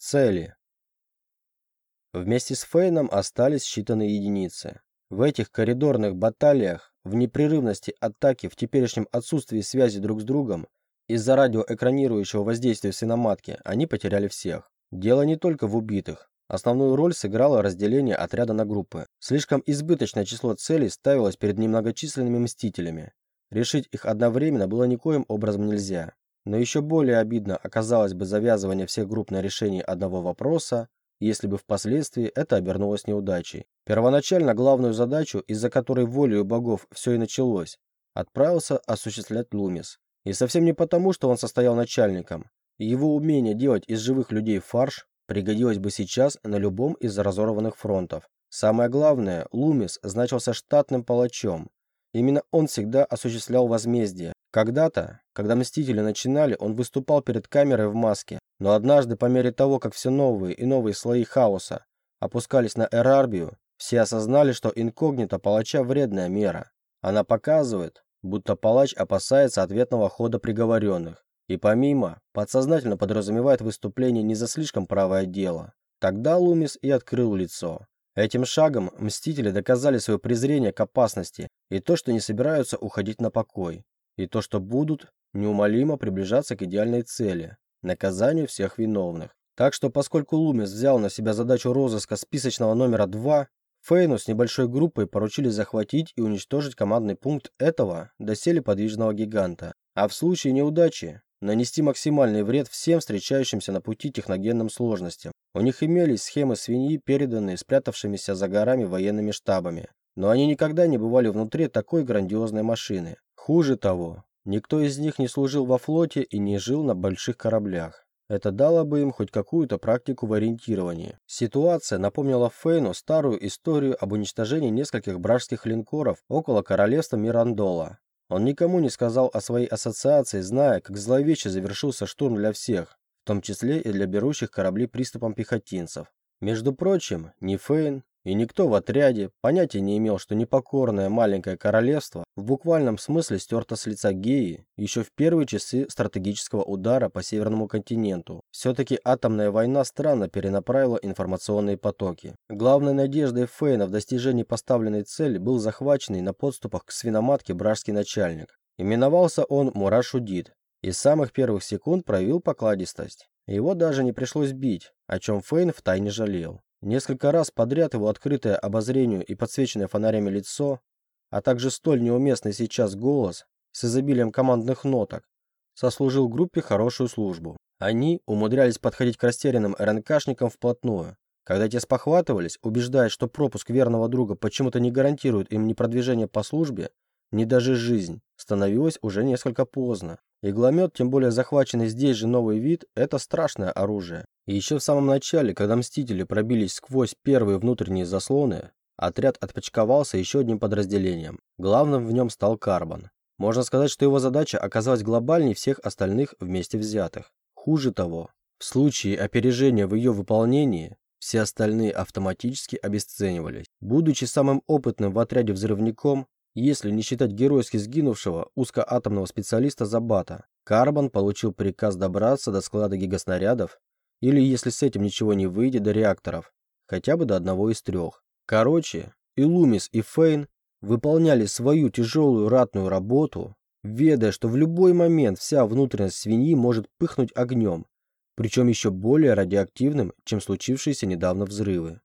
Цели. Вместе с Фейном остались считанные единицы. В этих коридорных баталиях, в непрерывности атаки, в теперешнем отсутствии связи друг с другом, из-за радиоэкранирующего воздействия свиноматки, они потеряли всех. Дело не только в убитых. Основную роль сыграло разделение отряда на группы. Слишком избыточное число целей ставилось перед немногочисленными мстителями. Решить их одновременно было никоим образом нельзя. Но еще более обидно оказалось бы завязывание всех групп на решении одного вопроса, если бы впоследствии это обернулось неудачей. Первоначально главную задачу, из-за которой волею богов все и началось, отправился осуществлять Лумис. И совсем не потому, что он состоял начальником. Его умение делать из живых людей фарш пригодилось бы сейчас на любом из разорванных фронтов. Самое главное, Лумис значился штатным палачом. Именно он всегда осуществлял возмездие, когда-то, когда Мстители начинали, он выступал перед камерой в маске, но однажды, по мере того, как все новые и новые слои хаоса опускались на Эрарбию, все осознали, что инкогнито палача вредная мера. Она показывает, будто палач опасается ответного хода приговоренных, и помимо, подсознательно подразумевает выступление не за слишком правое дело. Тогда Лумис и открыл лицо. Этим шагом Мстители доказали свое презрение к опасности и то, что не собираются уходить на покой и то, что будут неумолимо приближаться к идеальной цели – наказанию всех виновных. Так что, поскольку Лумис взял на себя задачу розыска списочного номера 2, Фейну с небольшой группой поручили захватить и уничтожить командный пункт этого доселе подвижного гиганта, а в случае неудачи нанести максимальный вред всем встречающимся на пути техногенным сложностям. У них имелись схемы свиньи, переданные спрятавшимися за горами военными штабами, но они никогда не бывали внутри такой грандиозной машины. Хуже того, никто из них не служил во флоте и не жил на больших кораблях. Это дало бы им хоть какую-то практику в ориентировании. Ситуация напомнила Фейну старую историю об уничтожении нескольких бражских линкоров около королевства Мирандола. Он никому не сказал о своей ассоциации, зная, как зловеще завершился штурм для всех, в том числе и для берущих корабли приступом пехотинцев. Между прочим, ни Фейн, и никто в отряде понятия не имел, что непокорное маленькое королевство в буквальном смысле стерто с лица Геи еще в первые часы стратегического удара по Северному континенту. Все-таки атомная война странно перенаправила информационные потоки. Главной надеждой Фейна в достижении поставленной цели был захваченный на подступах к свиноматке бражский начальник. Именовался он Мурашудит и с самых первых секунд проявил покладистость. Его даже не пришлось бить, о чем Фейн втайне жалел. Несколько раз подряд его открытое обозрению и подсвеченное фонарями лицо, а также столь неуместный сейчас голос с изобилием командных ноток, сослужил группе хорошую службу. Они умудрялись подходить к растерянным РНКшникам вплотную. Когда те спохватывались, убеждаясь, что пропуск верного друга почему-то не гарантирует им ни продвижение по службе, ни даже жизнь, становилось уже несколько поздно. Игломет, тем более захваченный здесь же новый вид, это страшное оружие. И еще в самом начале, когда Мстители пробились сквозь первые внутренние заслоны, отряд отпочковался еще одним подразделением. Главным в нем стал Карбон. Можно сказать, что его задача оказалась глобальней всех остальных вместе взятых. Хуже того, в случае опережения в ее выполнении, все остальные автоматически обесценивались. Будучи самым опытным в отряде взрывником, если не считать геройски сгинувшего узкоатомного специалиста Забата, Карбон получил приказ добраться до склада гигаснарядов или, если с этим ничего не выйдет, до реакторов, хотя бы до одного из трех. Короче, и Лумис, и Фейн выполняли свою тяжелую ратную работу, ведая, что в любой момент вся внутренность свиньи может пыхнуть огнем, причем еще более радиоактивным, чем случившиеся недавно взрывы.